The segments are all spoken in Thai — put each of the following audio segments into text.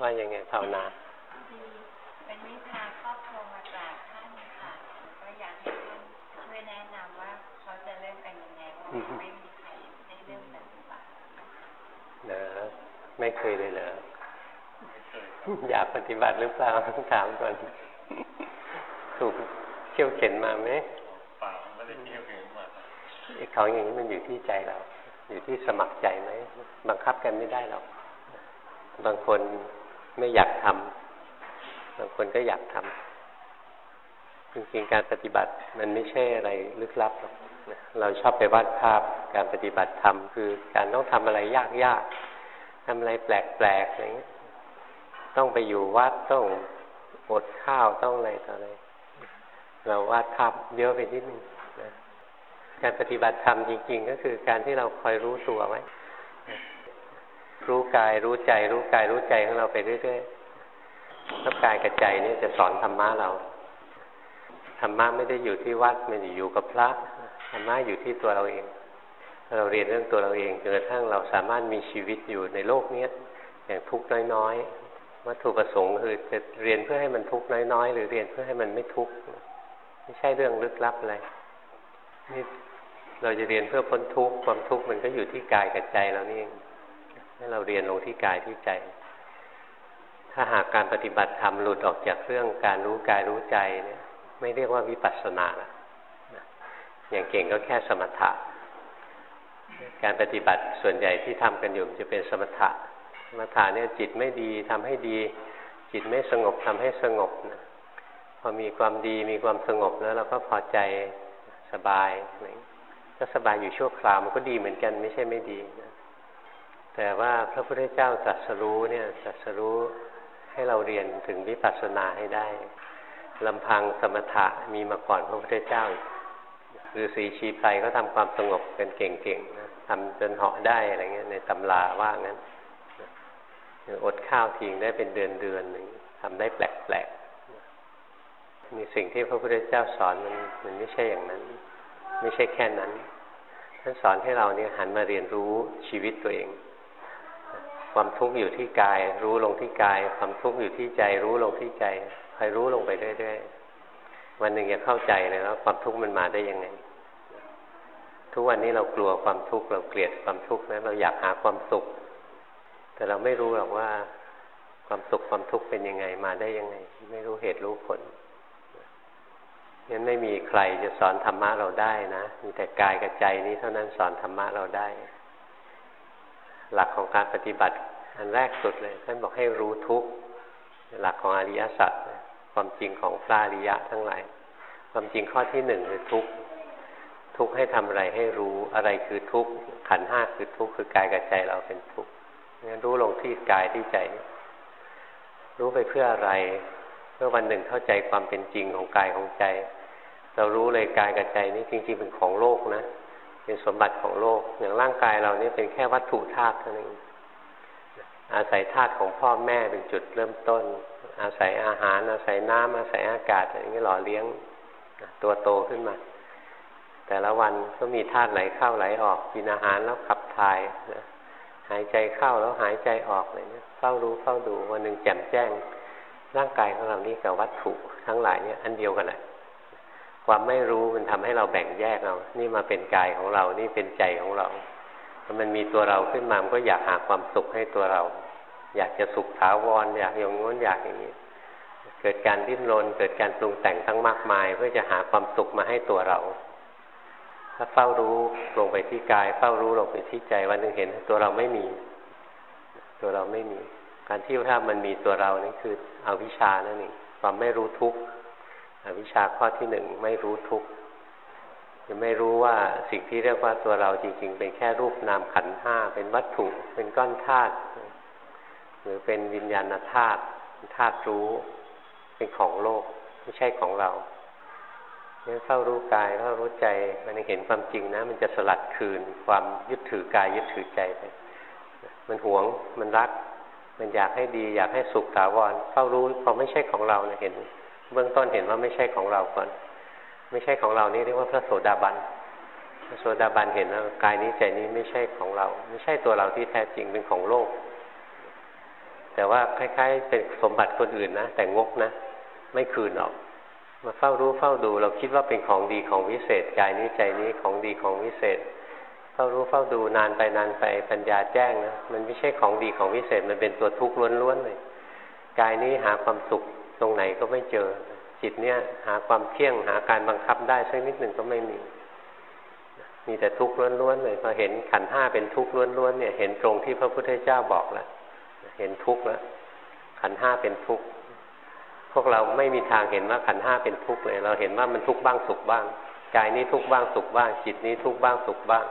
ว่ายังไงภาวนาเป็นวิชาครอบครัวมาจากท่านค่ะก็อยากให้ท่านช่วยแนะนำว่าเขาจะเริ่มกันยังไงเพราะไม่มีใครได้เริ่มปฏิบัติเนอะไม่เคยเลยเหรออยากปฏิบัติหรือเปล่าต้องถามก่อนถูกเขี่ยวเข็นมาไหมเปล่าไม่ได้เขี่ยวเข็นมาของอย่างนี้มันอยู่ที่ใจเรา อยู่ที่สมัครใจไหมบังคับกันไม่ได้หรอกบางคน ไม่อยากทำบางคนก็อยากทำจริงๆการปฏิบัติมันไม่ใช่อะไรลึกลับหรอกเราชอบไปวาดภาพการปฏิบัติธรรมคือการต้องทำอะไรยากๆทำอะไรแปลกๆอย่างเงี้ยต้องไปอยู่วัดต้องอดข้าวต้องอะไรต่ออะไรเราวาดภาพเยอะไปนิดนึงนะการปฏิบัติธรรมจริง ๆ ก็คือการที่เราคอยรู้ตัวไว้ รู้กายรู้ใจ รู้กายรู้ใจของเราไปเรื่อยๆแล้วกายกับใจนี่จะสอนธรรมะเราธรรมะไม่ได้อยู่ที่วัดไม่ได้อยู่กับพระธรรมะอยู่ที่ตัวเราเอง เราเรียนเรื่องตัวเราเองจนกระทั่งเราสามารถมีชีวิตอยู่ในโลกนี้อย่างทุกข์น้อยๆวัตถุประสงค์คือจะเรียนเพื่อให้มันทุกข์น้อยๆ หรือเรียนเพื่อให้มันไม่ทุกข์ไม่ใช่เรื่องลึกลับอะไรนี่เราจะเรียนเพื่อพ้นทุกข์ความทุกข์มันก็อยู่ที่กายกับใจเรานี่เอง ให้เราเรียนลงที่กายที่ใจ ถ้าหากการปฏิบัติธรรมหลุดออกจากเรื่องการรู้กายรู้ใจเนี่ย ไม่เรียกว่าวิปัสสนาละอย่างเก่งก็แค่สมถะ การปฏิบัติส่วนใหญ่ที่ทำกันอยู่จะเป็นสมถะ สมถะเนี่ยจิตไม่ดีทำให้ดี จิตไม่สงบทำให้สงบนะพอมีความดีมีความสงบแล้วเราก็พอใจสบายก็สบายอยู่ชั่วคราวมันก็ดีเหมือนกันไม่ใช่ไม่ดีนะ แต่ว่าพระพุทธเจ้าตรัสรู้เนี่ยตรัสรู้ให้เราเรียนถึงวิปัสสนาให้ได้ลำพังสมถะมีมาก่อนพระพุทธเจ้าหรือสีชีไพรก็ทำความสงบกันเก่งๆนะทำจนเหาะได้อะไรเงี้ยในตำราว่างั้นอดข้าวทิ้งได้เป็นเดือนเดือนหนึ่งทำได้แปลกๆมีสิ่งที่พระพุทธเจ้าสอนมันมันไม่ใช่อย่างนั้น ไม่ใช่แค่นั้นท่านสอนให้เราเนี่ยหันมาเรียนรู้ชีวิตตัวเอง ความทุกข์อยู่ที่กาย รู้ลงที่กาย ความทุกข์อยู่ที่ใจ รู้ลงที่ใจคอยรู้ลงไปเรื่อยๆวันหนึ่งจะเข้าใจเลยว่าความทุกข์มันมาได้ยังไง ทุกวันนี้เรากลัวความทุกข์เราเกลียดความทุกข์นะเราอยากหาความสุข แต่เราไม่รู้หรอกว่า ความสุขความทุกข์เป็นยังไงมาได้ยังไง ไม่รู้เหตุรู้ผลงั้นไม่มีใครจะสอนธรรมะเราได้นะ มีแต่กายกับใจนี้เท่านั้นสอนธรรมะเราได้ หลักของการปฏิบัติ อันแรกสุดเลยท่านบอกให้รู้ทุกหลักของอริยสัจความจริงของพระอริยะทั้งหลาย ความจริงข้อที่หนึ่งคือทุกทุกให้ทำอะไรให้รู้อะไรคือทุกขันห้าคือทุกคือกายกับใจเราเป็นทุกงั้นรู้ลงที่กายที่ใจ รู้ไปเพื่ออะไรเพื่อวันหนึ่งเข้าใจความเป็นจริงของกายของใจ เรารู้เลยกายกับใจนี่จริง ๆ เป็นของโลกนะ เป็นสมบัติของโลก อย่างร่างกายเรานี่เป็นแค่วัตถุธาตุเท่านั้นอาศัยธาตุของพ่อแม่เป็นจุดเริ่มต้น อาศัยอาหาร อาศัยน้ำอาศัยอากาศอย่างนี้หล่อเลี้ยงตัวโตขึ้นมา แต่ละวันก็มีธาตุไหลเข้าไหลออกกินอาหารแล้วขับถ่ายนะหายใจเข้าแล้วหายใจออกอะไรเนี่ยเฝ้ารู้เฝ้าดูวันหนึ่งแจ่มแจ้ง ร่างกายของเรานี้กับวัตถุทั้งหลายเนี่ยอันเดียวกันแหละ ความไม่รู้มันทำให้เราแบ่งแยกเรานี่มาเป็นกายของเรา นี่เป็นใจของเราถ้ามันมีตัวเราขึ้นมามันก็อยากหาความสุขให้ตัวเรา อยากจะสุขถาวรอยากอย่างง้นอยากอย่างนี้ เกิดการดิ้นรนเกิดการปรุงแต่งทั้งมากมาย เพื่อจะหาความสุขมาให้ตัวเรา ถ้าเฝ้ารู้ลงไปที่กาย เฝ้ารู้ลงไปที่ใจวันหนึ่งเห็น ตัวเราไม่มี ตัวเราไม่มี การที่ถ้ามันมีตัวเรานี่คือเอาวิชานั่นเองความไม่รู้ทุกข์ อวิชชาข้อที่หนึ่งไม่รู้ทุกข์จะไม่รู้ว่าสิ่งที่เรียกว่าตัวเราจริง ๆ เป็นแค่รูปนามขันห้าเป็นวัตถุ เป็นก้อนธาตุหรือเป็นวิญญาณธาตุธาตุรู้ เป็นของโลกไม่ใช่ของเราเนี่ยเข้ารู้กายเข้ารู้ใจมันเห็นความจริงนะ มันจะสลัดคืนความยึดถือกายยึดถือใจไปมันหวงมันรัก มันอยากให้ดี อยากให้สุขถาวรเข้ารู้พอไม่ใช่ของเราเนะเห็น เบื้องต้นเห็นว่าไม่ใช่ของเราก่อน ไม่ใช่ของเรานี่เรียกว่าพระโสดาบันพระโสดาบันเห็นว่ากายนี้ใจนี้ไม่ใช่ของเรา ไม่ใช่ตัวเราที่แท้จริงเป็นของโลก แต่ว่าคล้ายๆ เป็นสมบัติคนอื่นนะแต่งกนะ ไม่คืนหรอก มาเฝ้ารู้เฝ้าดู เราคิดว่าเป็นของดีของวิเศษกายนี้ใจนี้ของดีของวิเศษเฝ้ารู้เฝ้าดูนานไปนานไปปัญญาแจ้งนะมันไม่ใช่ของดีของวิเศษมันเป็นตัวทุกข์ล้วนๆเลยกายนี้หาความสุข ตรงไหนก็ไม่เจอ จิตเนี่ยหาความเที่ยงหาการบังคับได้สักนิดหนึ่งก็ไม่มี มีแต่ทุกข์ล้วนๆเลยพอเห็นขันห้าเป็นทุกข์ล้วนๆเนี่ย เห็นตรงที่พระพุทธเจ้าบอกแล้วเห็นทุกข์แล้วขันห้าเป็นทุกข์พวกเราไม่มีทางเห็นว่าขันห้าเป็นทุกข์เลย เราเห็นว่ามันทุกข์บ้างสุขบ้างกายนี้ทุกข์บ้างสุขบ้าง จิตนี้ทุกข์บ้างสุขบ้าง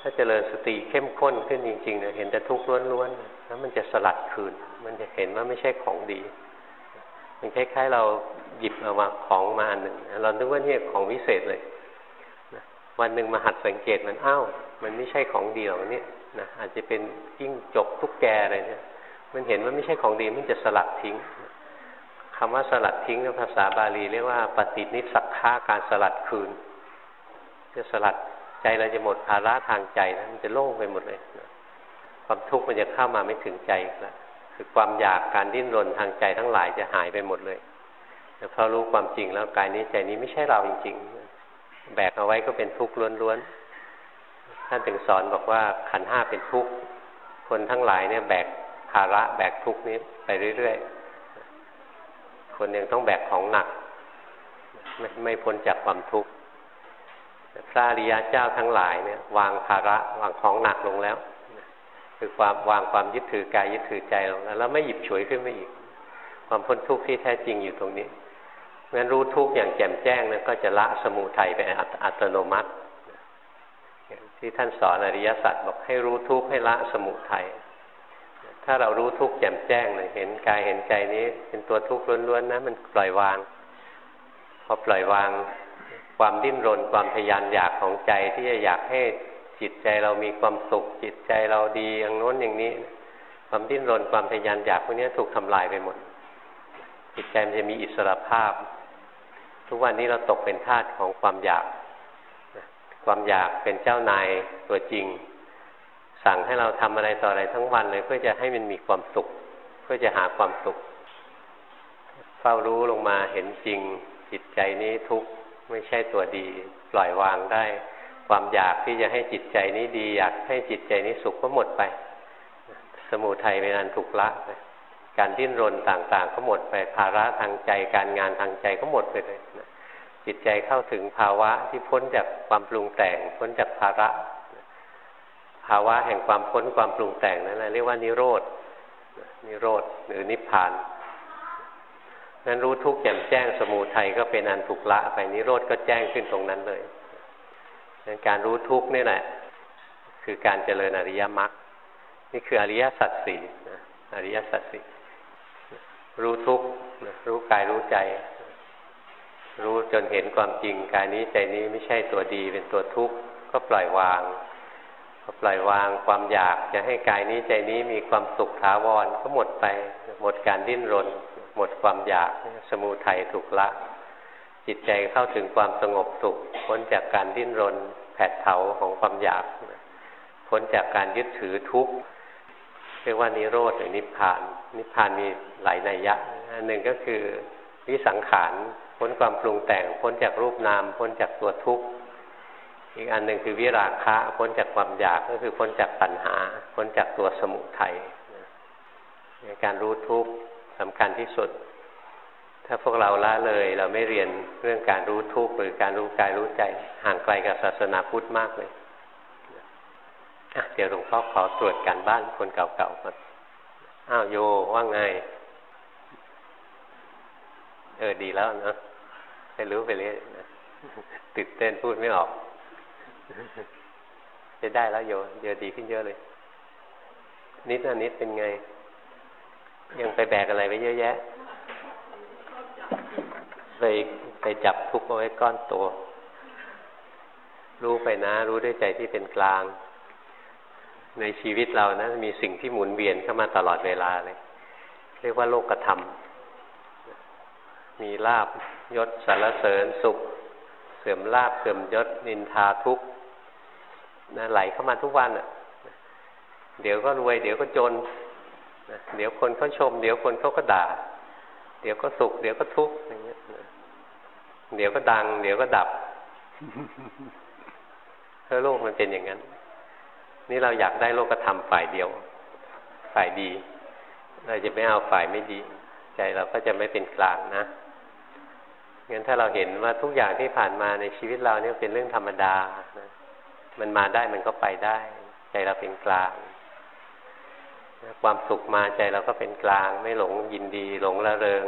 ถ้าเจริญสติเข้มข้นขึ้นจริงๆเนี่ยเห็นแต่ทุกข์ล้วนๆแล้วมันจะสลัดคืน มันจะเห็นว่าไม่ใช่ของดี มันคล้ายๆ เราหยิบเอามาของมาอันหนึ่งเราคิดว่านี่ของวิเศษเลยวันหนึ่งมาหัดสังเกตมันอ้าวมันไม่ใช่ของดีหรอกเนี่ยนะอาจจะเป็นจิ้งจกทุกแกอะไรเนี่ย มันเห็นว่าไม่ใช่ของดีมันจะสลัดทิ้งคำว่าสลัดทิ้งในภาษาบาลีเรียกว่าปฏินิสักฆาการสลัดคืนจะสลัดใจเราจะหมดภาระทางใจนะมันจะโล่งไปหมดเลยนะความทุกข์มันจะเข้ามาไม่ถึงใจแล้ว คือความอยากการดิ้นรนทางใจทั้งหลายจะหายไปหมดเลยแต่พอรู้ความจริงแล้วกายนี้ใจนี้ไม่ใช่เราจริง ๆ แบกเอาไว้ก็เป็นทุกข์ล้วนๆท่านถึงสอนบอกว่าขันห้าเป็นทุกข์คนทั้งหลายเนี่ยแบกภาระแบกทุกข์นี้ไปเรื่อยๆคนยังต้องแบกของหนัก ไม่ไม่พ้นจากความทุกข์พระอริยะเจ้าทั้งหลายเนี่ยวางภาระวางของหนักลงแล้ว คือความวางความยึดถือกายยึดถือใจลงแล้วแล้วไม่หยิบฉวยขึ้นมาอีก ความพ้นทุกข์ที่แท้จริงอยู่ตรงนี้งั้นรู้ทุกข์อย่างแจ่มแจ้งนะก็จะละสมุทัยไปอัตโนมัติ ที่ท่านสอนอริยสัจบอกให้รู้ทุกข์ให้ละสมุทัยถ้าเรารู้ทุกข์แจ่มแจ้งเลยเห็นกายเห็นใจนี้ เป็นตัวทุกข์ล้วนๆนะมันปล่อยวาง พอปล่อยวาง ความดิ้นรนความทยานอยากของใจที่จะอยากให้ จิตใจเรามีความสุข จิตใจเราดีอย่างโน้นอย่างนี้ ความดิ้นรนความทยานอยากพวกนี้ถูกทำลายไปหมด จิตใจมันจะมีอิสระภาพ ทุกวันนี้เราตกเป็นทาสของความอยากความอยากเป็นเจ้านายตัวจริง สั่งให้เราทำอะไรต่ออะไรทั้งวันเลย เพื่อจะให้มันมีความสุข เพื่อจะหาความสุข เฝ้ารู้ลงมาเห็นจริง จิตใจนี้ทุกข์ไม่ใช่ตัวดี ปล่อยวางได้ ความอยากที่จะให้จิตใจนี้ดี อยากให้จิตใจนี้สุขก็หมดไป สมุทัยเป็นอันถูกละไปการดิ้นรนต่างๆ ก็หมดไปภาระทางใจการงานทางใจก็หมดไปเลยนะจิตใจเข้าถึงภาวะที่พ้นจากความปรุงแต่ง พ้นจากภาระ ภาวะแห่งความพ้นความปรุงแต่งนั่นแหละเรียกว่านิโรธนิโรธหรือนิพพานนั้นรู้ทุกข์แจ่มแจ้งสมูทัยก็เป็นอันถูกละไปนิโรธก็แจ้งขึ้นตรงนั้นเลย การรู้ทุกข์นี่แหละ คือการเจริญอริยมรรคนี่คืออริยสัจสี่อริยสัจสี่รู้ทุกข์รู้กายรู้ใจ รู้จนเห็นความจริงกายนี้ใจนี้ไม่ใช่ตัวดีเป็นตัวทุกข์ก็ปล่อยวางพอปล่อยวางความอยากจะให้กายนี้ใจนี้มีความสุขถาวรก็หมดไป หมดการดิ้นรน หมดความอยากสมูทัยถูกละ จิตใจเข้าถึงความสงบสุขพ้นจากการดิ้นรน แผดเผาของความอยากพ้นจากการยึดถือทุกข์เรียกว่านิโรธหรือนิพพาน นิพพานมีหลายนัยยะอันหนึ่งก็คือวิสังขารพ้นความปรุงแต่ง พ้นจากรูปนาม พ้นจากตัวทุกข์อีกอันหนึ่งคือวิราคะ พ้นจากความอยากก็คือพ้นจากปัญหา พ้นจากตัวสมุทัยในการรู้ทุกข์สำคัญที่สุด ถ้าพวกเราละเลย เราไม่เรียนเรื่องการรู้ทุกข์หรือการรู้กายรู้ใจ ห่างไกลกับศาสนาพุทธมากเลยเดี๋ยวหลวงพ่อขอตรวจการบ้านคนเก่าๆก่อนอ้าวโยว่าไง เออดีแล้วนะไปรู้ไปเรื่อยนติดเต้นพูดไม่ออกจะได้แล้วโยเยอะดีขึ้นเยอะเลย นิดนะนิดเป็นไง ยังไปแบกอะไรไว้เยอะแยะ ไปไปจับทุกข์เอาไว้ก้อนตัวรู้ไปนะ รู้ด้วยใจที่เป็นกลาง ในชีวิตเรานะ มีสิ่งที่หมุนเวียนเข้ามาตลอดเวลาเลย เรียกว่าโลกธรรม มีลาบยศสารเสริญสุข เสื่อมลาบเสื่อมยศนินทาทุกข์นะไหลเข้ามาทุกวันอะ เดี๋ยวก็รวย เดี๋ยวก็จน เดี๋ยวคนเขาชม เดี๋ยวคนเขาก็ด่า เดี๋ยวก็สุข เดี๋ยวก็ทุกข์อย่างเงี้ยนะ เดี๋ยวก็ดัง เดี๋ยวก็ดับเพราะโลกมันเป็นอย่างนั้น นี่เราอยากได้โลกธรรมฝ่ายเดียว ฝ่ายดี เราจะไม่เอาฝ่ายไม่ดี ใจเราก็จะไม่เป็นกลางนะงั้นถ้าเราเห็นว่าทุกอย่างที่ผ่านมาในชีวิตเราเนี่ยเป็นเรื่องธรรมดานะมันมาได้มันก็ไปได้ ใจเราเป็นกลางความสุขมาใจเราก็เป็นกลาง ไม่หลงยินดี หลงละเริง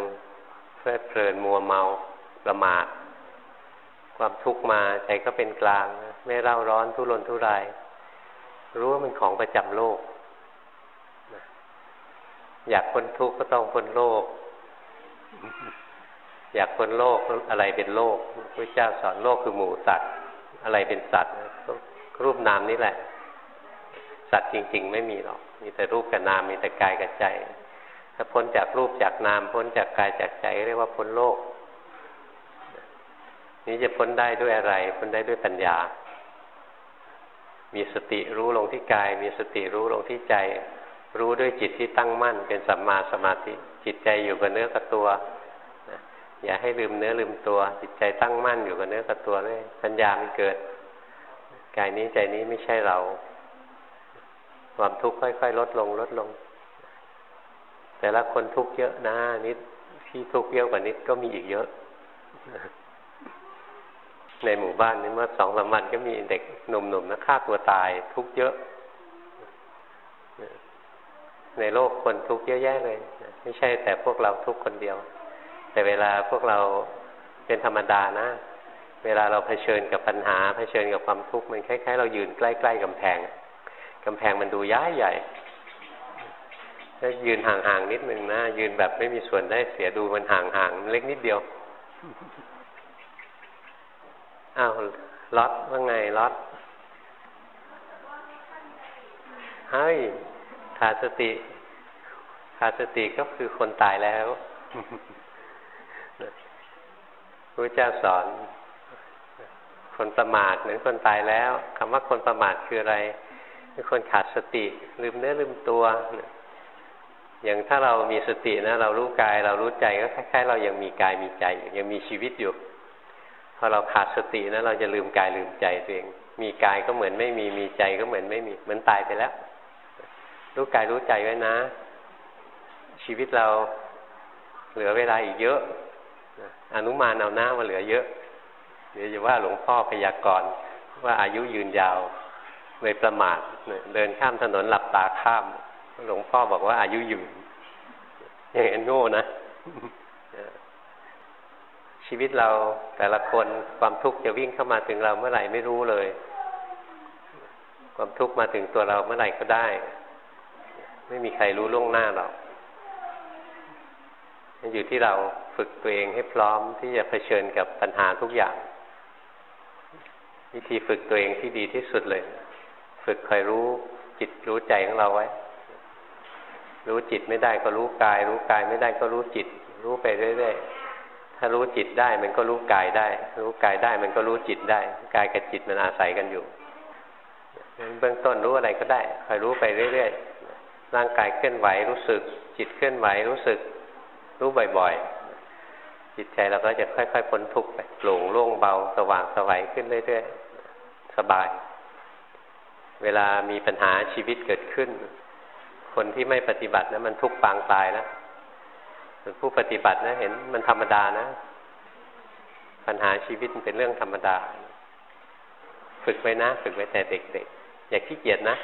เพลิดเพลินมัวเมา ประมาทความทุกข์มาใจก็เป็นกลาง ไม่เร่าร้อนทุรนทุราย รู้ว่ามันของประจำโลก อยากพ้นทุกข์ก็ต้องพ้นโลก อยากพ้นโลกอะไรเป็นโลกพระเจ้าสอนโลกคือหมูสัตว์ อะไรเป็นสัตว์รูปนามนี่แหละ สัตว์จริง ๆ ไม่มีหรอก มีแต่รูปกับนามมีแต่กายกับใจ ถ้าพ้นจากรูปจากนาม พ้นจากกายจากใจเรียกว่าพ้นโลก นี้จะพ้นได้ด้วยอะไร พ้นได้ด้วยปัญญา มีสติรู้ลงที่กาย มีสติรู้ลงที่ใจ รู้ด้วยจิตที่ตั้งมั่น เป็นสัมมาสมาธิ จิตใจอยู่กับเนื้อกับตัวอย่าให้ลืมเนื้อลืมตัว จิตใจตั้งมั่นอยู่กับเนื้อกับตัวเลยปัญญามันเกิด กายนี้ใจนี้ไม่ใช่เรา ความทุกข์ค่อยๆ ลดลงลดลง แต่ละคนทุกข์เยอะนะนิดที่ทุกข์เยอะกว่านิดก็มีอีกเยอะ ในหมู่บ้านนี้เมื่อสองสามวันก็มีเด็กหนุ่มๆนะฆ่าตัวตายทุกเยอะ ในโลกคนทุกเยอะแยะเลย ไม่ใช่แต่พวกเราทุกคนเดียว แต่เวลาพวกเราเป็นธรรมดานะ เวลาเราเผชิญกับปัญหาเผชิญกับความทุกข์มันคล้ายๆเรายืนใกล้ๆกำแพงกำแพงมันดูย้ายใหญ่ถ้ายืนห่างๆนิดนึงนะยืนแบบไม่มีส่วนได้เสียดูมันห่างๆเล็กนิดเดียว อ้าวล็อตว่าไงล็อตเฮ้ยขาดสติขาดสติก็คือคนตายแล้วพระเจ้าสอน คนประมาทเหมือนคนตายแล้วคำว่าคนประมาทคืออะไรคือคนขาดสติ ลืมเนื้อลืมตัว อย่างถ้าเรามีสตินะ เรารู้กาย เรารู้ใจก็คล้ายๆ เรายังมีกายมีใจยังมีชีวิตอยู่ อเราขาดสตินะเราจะลืมกายลืมใจตัวเอง มีกายก็เหมือนไม่มีมีใจก็เหมือนไม่มีเหมือนตายไปแล้ว รู้กายรู้ใจไว้นะ ชีวิตเราเหลือเวลาอีกเยอะอนุมานเอาหน้ามาเหลือเยอะ เดี๋ยวจะว่าหลวงพ่อพยากรณ์ว่าอายุยืนยาวเลยประมาทเดินข้ามถนนหลับตาข้าม หลวงพ่อบอกว่าอายุยืนอย่างนั้นโง่นะ ชีวิตเราแต่ละคนความทุกข์จะวิ่งเข้ามาถึงเราเมื่อไหร่ไม่รู้เลย ความทุกข์มาถึงตัวเราเมื่อไหร่ก็ได้ ไม่มีใครรู้ล่วงหน้าหรอกอยู่ที่เราฝึกตัวเองให้พร้อมที่จะเผชิญกับปัญหาทุกอย่าง วิธีฝึกตัวเองที่ดีที่สุดเลย ฝึกคอยรู้จิตรู้ใจของเราไว้ รู้จิตไม่ได้ก็รู้กาย รู้กายไม่ได้ก็รู้จิต รู้ไปเรื่อยๆ ถ้ารู้จิตได้มันก็รู้กายได้ รู้กายได้มันก็รู้จิตได้ กายกับจิตมันอาศัยกันอยู่เบื้องต้นรู้อะไรก็ได้คอยรู้ไปเรื่อยๆร่างกายเคลื่อนไหวรู้สึก จิตเคลื่อนไหวรู้สึก รู้บ่อยๆ จิตใจเราก็จะค่อยๆพ้นทุกข์ไปโปร่งโล่งเบาสว่างสวัยขึ้นเรื่อยๆ สบาย เวลามีปัญหาชีวิตเกิดขึ้น คนที่ไม่ปฏิบัตินะมันทุกข์ปางตายแล้ว ส่วนผู้ปฏิบัตินะ เห็นมันธรรมดานะ ปัญหาชีวิตมันเป็นเรื่องธรรมดา ฝึกไว้นะ ฝึกไว้แต่เด็กๆ อย่าขี้เกียจนะ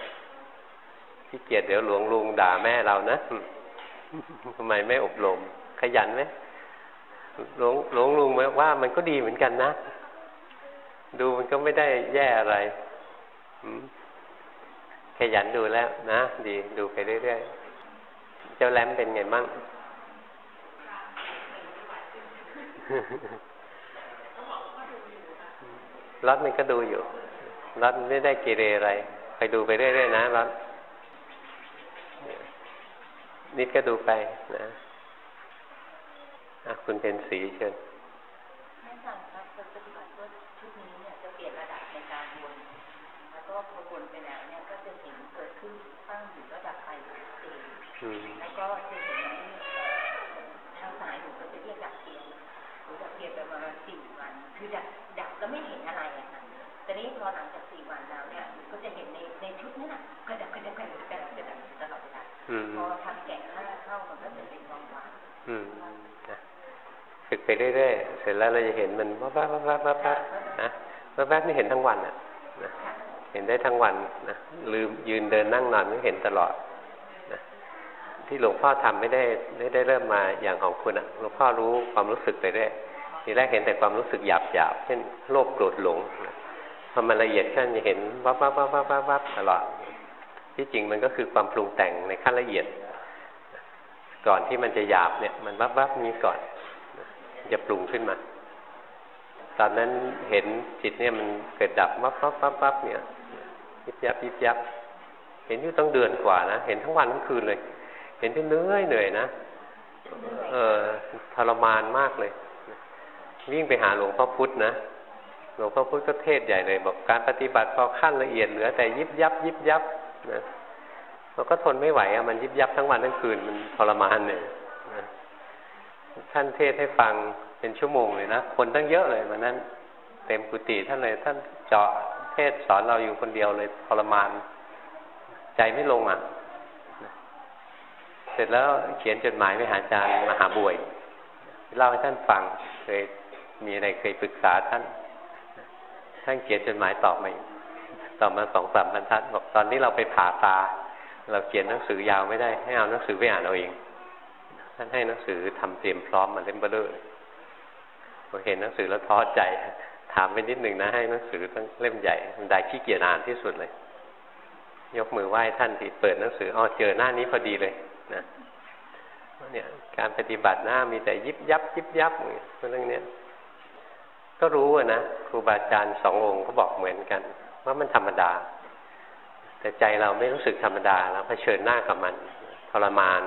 ขี้เกียจเดี๋ยวหลวงลุงด่าแม่เรานะทำไมไม่อบรม ขยันไหมหลวงหลวงลุงว่ามันก็ดีเหมือนกันนะ ดูมันก็ไม่ได้แย่อะไรขยันดูแล้วนะ ดีดูไปเรื่อยๆ เจ้าแรมเป็นไงมั่ง รถมันก็ดูอยู่รถไม่ได้กิเรอะไรไปดูไปเรื่อยๆนะรถนิดก็ดูไปนะะคุณเป็นสีเชิญพอวนไปแล้วเนี่ยก็จะเห็นเกิดขึ้นตั้งอยู่ระดับไปเอง อืม แล้วก็จะเห็นทางซ้ายหนูก็จะเรียกดับเทียนหนูดับเทียนไปประมาณสี่วัน คือดับดับแล้วไม่เห็นอะไรอะค่ะ แต่นี้พอหลังจากสี่วันแล้วเนี่ยหนูก็จะเห็นในในชุดนั้นอะกระดับกระดับกระดับกระดับกระดับตลอดเวลาอืมพอทำแกะเข้าเข้ามันก็จะเป็นวางวางอืมนะฝึกไปเรื่อยๆ เสร็จแล้วเราจะเห็นมันวับวับวับวับวับวับนะวับวับนี่เห็นทั้งวันอะนะค่ะเห็นได้ทั้งวันนะลืมยืนเดินนั่งนอนก็เห็นตลอดนะที่หลวงพ่อทำไม่ได้ไม่ได้เริ่มมาอย่างของคุณอะหลวงพ่อรู้ความรู้สึกไปเรื่อยทีแรกเห็นแต่ความรู้สึกหยาบหยาบๆเช่นโลภโกรธหลงนะ พอมันละเอียดขึ้นจะเห็นวับวับวับวับวับวับตลอดที่จริงมันก็คือความปรุงแต่งในขั้นละเอียด ก่อนที่มันจะหยาบเนี่ย มันวับวับนี้ก่อนมันจะปรุงขึ้นมา ตอนนั้นเห็นจิตเนี่ยมันเกิดดับวับวับวับวับเนี่ยยิบยับยิบยับเห็นอยู่ต้องเดือนกว่านะเห็นทั้งวันทั้งคืนเลย เห็นที่เหนื่อยเหนื่อยนะเออทรมานมากเลย วิ่งไปหาหลวงพ่อพุธนะ หลวงพ่อพุธก็เทศใหญ่เลย บอกการปฏิบัติพอขั้นละเอียดเหลือแต่ยิบยับ ยิบยับนะเราก็ทนไม่ไหวอะมันยิบยับทั้งวันทั้งคืนมันทรมานเนี่ยนะท่านเทศให้ฟังเป็นชั่วโมงเลยนะคนตั้งเยอะเลยวันนั้น เต็มกุฏิท่านเลยท่านเจาะเทศสอนเราอยู่คนเดียวเลยทรมาน ใจไม่ลงอะเสร็จแล้วเขียนจดหมายไปหาอาจารย์มหาบวยเล่าให้ท่านฟังเคยมีอะไรเคยปรึกษาท่าน ท่านเขียนจดหมายตอบมาอีกตอบมาสองสามบรรทัดบอกตอนนี้เราไปผ่าตา เราเขียนหนังสือยาวไม่ได้ ให้เอาหนังสือไปอ่านเอาเอง ท่านให้หนังสือทำเตรียมพร้อมมาเล่มเบลอเลยพอเห็นหนังสือแล้วท้อใจถามไปนิดหนึ่งนะให้หนังสือตั้งเล่มใหญ่มันได้ขี้เกียจอ่านที่สุดเลย ยกมือไหว้ท่านที่เปิดหนังสืออ๋อเจอหน้านี้พอดีเลยนะเนี่ยการปฏิบัติหน้ามีแต่ยิบยับยิบยับเรื่องเนี้ย ก็รู้อะนะครูบาอาจารย์สององค์ก็บอกเหมือนกัน ว่ามันธรรมดา แต่ใจเราไม่รู้สึกธรรมดาเราเผชิญหน้ากับมันทรมาน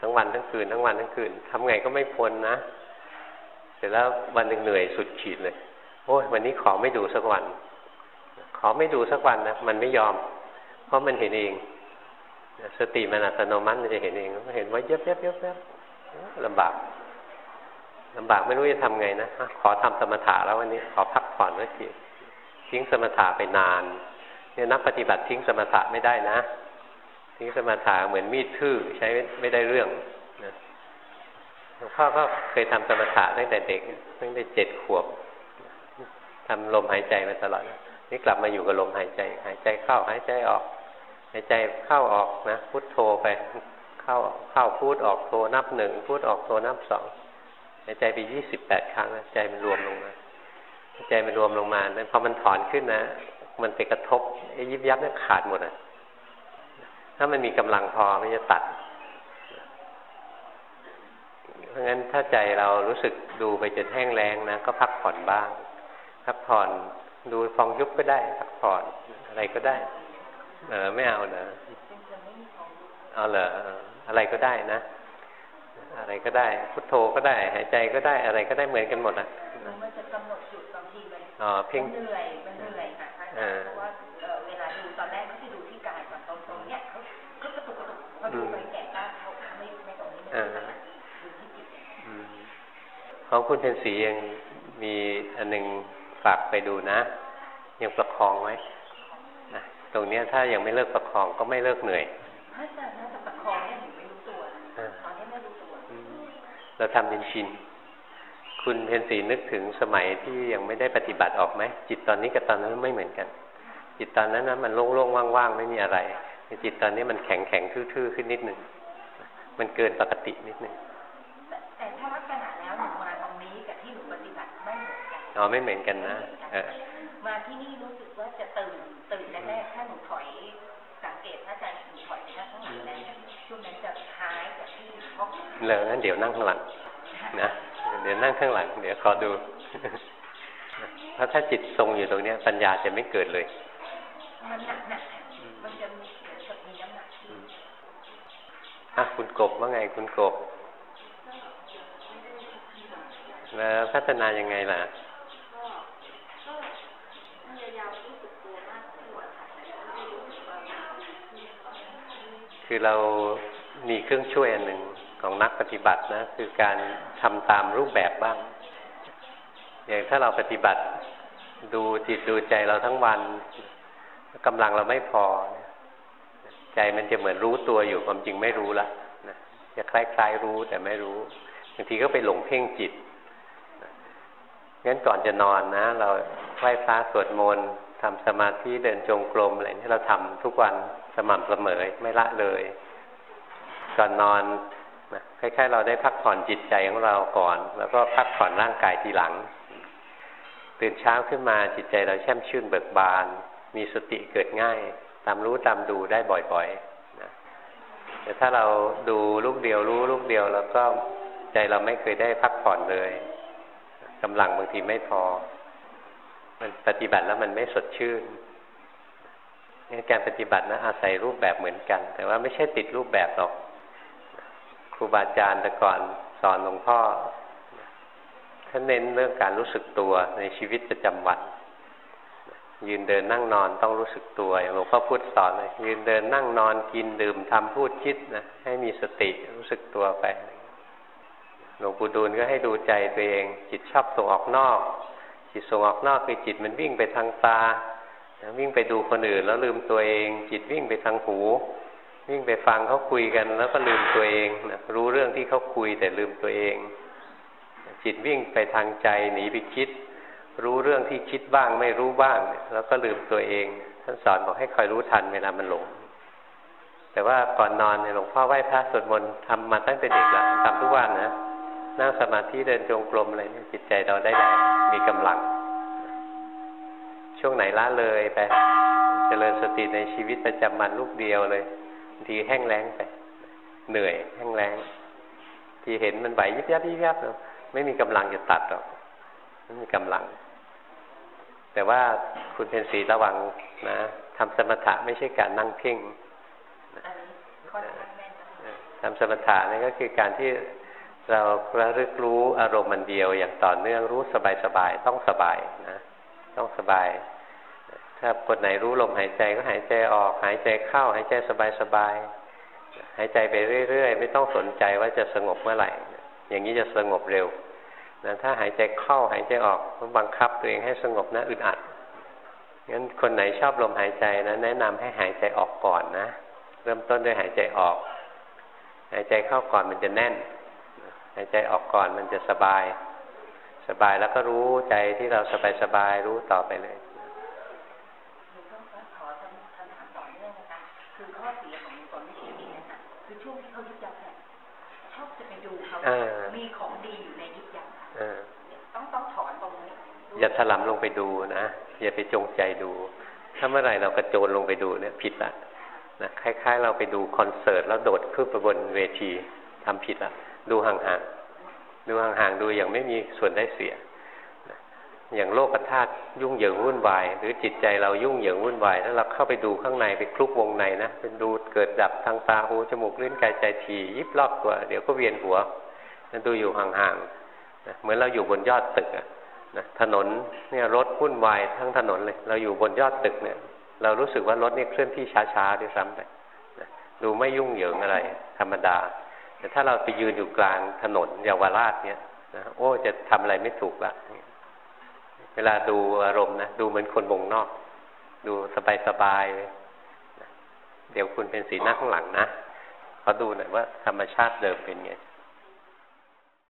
ทั้งวันทั้งคืน ทั้งวันทั้งคืนทำไงก็ไม่พ้นนะเสร็จแล้ววันหนึ่งเหนื่อยสุดขีดเลยโอ้ยวันนี้ขอไม่ดูสักวัน ขอไม่ดูสักวันนะมันไม่ยอม เพราะมันเห็นเองสติมันอัตโนมัติมันจะเห็นเองเห็นว่าเย็บเย็บเย็บเย็บลำบาก ลำบากไม่รู้จะทำไงนะขอทำสมถะแล้ววันนี้ขอพักผ่อนไว้ทีทิ้งสมถะไปนาน เนี่ยนักปฏิบัติทิ้งสมถะไม่ได้นะ ทิ้งสมถะเหมือนมีดทื่อใช้ไม่ได้เรื่องนะหลวงพ่อก็เคยทำสมถะตั้งแต่เด็กตั้งแต่เจ็ดขวบทำลมหายใจมาตลอดนี่กลับมาอยู่กับลมหายใจ หายใจเข้าหายใจออก หายใจเข้าออกนะพุทโธไป เข้าเข้าพูดออกโทนับหนึ่งพูดออกโทนับสอง หายใจไปยี่สิบแปดครั้งนะใจมันรวมลงมาใจมันรวมลงมานั้นพอมันถอนขึ้นนะ มันไปกระทบไอ้ยิบยับเนี่ยขาดหมดอะ ถ้ามันมีกำลังพอมันจะตัด เพราะงั้นถ้าใจเรารู้สึกดูไปจนแห้งแรงนะก็พักผ่อนบ้าง พักผ่อนดูฟองยุบก็ได้ พักผ่อนอะไรก็ได้ เออไม่เอาเนอะเอาเหรออะไรก็ได้นะ อะไรก็ได้ พุทโธก็ได้ หายใจก็ได้อะไรก็ได้เหมือนกันหมดอะมันจะกำหนดจุดบางทีมันอ๋อเพ่งเหนื่อยมันเหนื่อยค่ะท่านเพราะว่าเอ่อเวลาดูตอนแรกก็คือดูที่กายก่อนตรงตรงเนี้ยเขาก็กระตุกกระตุกพอดูไปแกะก็เขาไม่ไม่ตรงนี้ไม่ตรงนี้ดูที่จิตอืมของคุณเพนสียังมีอันหนึงฝากไปดูนะยังประคองไว้นะตรงเนี้ยถ้ายังไม่เลิกประคองก็ไม่เลิกเหนื่อยถ้าจะน่าจะประ เราทำเป็นชิน คุณเพนสีนึกถึงสมัยที่ยังไม่ได้ปฏิบัติออกไหม จิตตอนนี้กับตอนนั้นไม่เหมือนกัน จิตตอนนั้นนะมันโล่งๆว่างๆ ไม่มีอะไรแต่จิตตอนนี้มันแข็งแข็งๆทื่อๆ ขึ้นนิดหนึ่ง มันเกินปกตินิดหนึ่งแต่แต่ถ้าลักษณะแล้วหนูมาตรงนี้กับที่หนูปฏิบัติไม่เหมือนกัน อ๋อไม่เหมือนกันนะเออมาที่นี่รู้สึกว่าจะตื่นตื่นแรกๆถ้าหนูถอ ห้องเลยงั้นเดี๋ยวนั่งข้างหลังนะเดี๋ยวนั่งข้างหลัง เดี๋ยวขอดูเพราะถ้าจิตทรงอยู่ตรงเนี้ย ปัญญาจะไม่เกิดเลย มันหนักหนักๆมันจะมีเหมือนกับมีน้ำหนักที่อะคุณกบว่าไงคุณกบแล้วพัฒนายังไงล่ะคือเรามีเครื่องช่วยอันหนึ่ง ของนักปฏิบัตินะคือการทำตามรูปแบบบ้าง อย่างถ้าเราปฏิบัติดูจิตดูใจเราทั้งวันกำลังเราไม่พอ ใจมันจะเหมือนรู้ตัวอยู่ความจริงไม่รู้ละนะจะคล้ายๆรู้แต่ไม่รู้บางทีก็ไปหลงเพ่งจิตงั้นก่อนจะนอนนะ เราไหว้พระสวดมนต์ทำสมาธิเดินจงกรมอะไรนี่เราทำทุกวันสม่ำเสมอไม่ละเลย ก่อนนอน คล้ายๆ เราได้พักผ่อนจิตใจของเราก่อน แล้วก็พักผ่อนร่างกายทีหลัง ตื่นเช้าขึ้นมาจิตใจเราแช่มชื่นเบิกบาน มีสติเกิดง่าย ตามรู้ตามดูได้บ่อยๆนะแต่ถ้าเราดูลูกเดียวรู้ลูกเดียว แล้วก็ใจเราไม่เคยได้พักผ่อนเลยกำลังบางทีไม่พอ มันปฏิบัติแล้วมันไม่สดชื่นการปฏิบัตินะอาศัยรูปแบบเหมือนกัน แต่ว่าไม่ใช่ติดรูปแบบหรอก ครูบาอาจารย์แต่ก่อนสอนหลวงพ่อท่านเน้นเรื่องการรู้สึกตัวในชีวิตประจำวันยืนเดินนั่งนอนต้องรู้สึกตัวอย่างหลวงพ่อพูดสอนเลยยืนเดินนั่งนอนกินดื่มทำพูดคิดนะให้มีสติรู้สึกตัวไปหลวงปู่ดูลก็ให้ดูใจตัวเอง จิตชอบส่งออกนอก จิตส่งออกนอกคือจิตมันวิ่งไปทางตาวิ่งไปดูคนอื่นแล้วลืมตัวเอง จิตวิ่งไปทางหู วิ่งไปฟังเขาคุยกัน แล้วก็ลืมตัวเองนะรู้เรื่องที่เขาคุยแต่ลืมตัวเอง จิตวิ่งไปทางใจหนีไปคิด รู้เรื่องที่คิดบ้างไม่รู้บ้าง แล้วก็ลืมตัวเองท่านสอนบอกให้คอยรู้ทันเวลามันหลง แต่ว่าก่อนนอนเนี่ยหลวงพ่อไหว้พระสวดมนต์ทำมาตั้งแต่เด็กแล้วทำทุกวันนะนั่งสมาธิเดินจงกรมอะไรนี่จิตใจเราได้มีกำลัง ช่วงไหนละเลยไปจเจริญสติในชีวิตประจำวันลูกเดียวเลย ทีแห้งแล้งไป เหนื่อย แห้งแล้ง ที่เห็นมันไหวยิบยับยิบยับไม่มีกำลังจะตัดหรอกไม่มีกำลัง แต่ว่าคุณเพนสีระวังนะทำสมถะไม่ใช่การนั่งเพ่งทำสมถะนี่ก็คือการที่เราระลึกรู้อารมณ์มันเดียวอย่างต่อเนื่องรู้สบายๆต้องสบายนะ ต้องสบาย ถ้าคนไหนรู้ลมหายใจก็หายใจออก หายใจเข้า หายใจสบายๆหายใจไปเรื่อยๆ ไม่ต้องสนใจว่าจะสงบเมื่อไหร่ อย่างนี้จะสงบเร็วนะถ้าหายใจเข้าหายใจออกบังคับตัวเองให้สงบนะอึดอัดงั้นคนไหนชอบลมหายใจนะแนะนำให้หายใจออกก่อนนะ เริ่มต้นด้วยหายใจออก หายใจเข้าก่อนมันจะแน่น หายใจออกก่อนมันจะสบาย สบายแล้วก็รู้ใจที่เราสบายสบายรู้ต่อไปเลยคือข้อเสียของตอนที่ชีวิตนะคือช่วงที่เขายึดยับเนี่ยชอบจะไปดูเขา มีของดีอยู่ในยึดยับต้องต้องถอนตรงนี้ อย่าถลำลงไปดูนะ อย่าไปจงใจดู ถ้าเมื่อไหร่เรากระโจนลงไปดูเนี่ยผิดละนะคล้ายๆ เราไปดูคอนเสิร์ตแล้วโดดขึ้นไปบนเวทีทำผิดละดูห่างๆดูห่างๆดูอย่างไม่มีส่วนได้เสียอย่างโลกธาตุยุ่งเหยิงวุ่นวาย หรือจิตใจเรายุ่งเหยิงวุ่นวายแล้วเราเข้าไปดูข้างในไปคลุกวงในนะเป็นดูเกิดดับทางตาหูจมูกลิ้นกายใจทียิบรอบตัวเดี๋ยวก็เวียนหัวนั่น ดูอยู่ห่างๆเหมือนเราอยู่บนยอดตึกอะนะถนนเนี่ยรถวุ่นวายทั้งถนนเลย เราอยู่บนยอดตึกเนี่ย เรารู้สึกว่ารถนี่เคลื่อนที่ช้าๆด้วยซ้ำไปดูไม่ยุ่งเหยิงอะไร ธรรมดา แต่ถ้าเราไปยืนอยู่กลางถนนเยาวราชเนี่ยนะโอ้จะทำอะไรไม่ถูกละเวลาดูอารมณ์นะดูเหมือนคนวงนอก ดูสบายๆเดี๋ยวคุณเป็นสีหน้าข้างหลังนะเขาดูหน่อยว่าธรรมชาติเดิมเป็นไง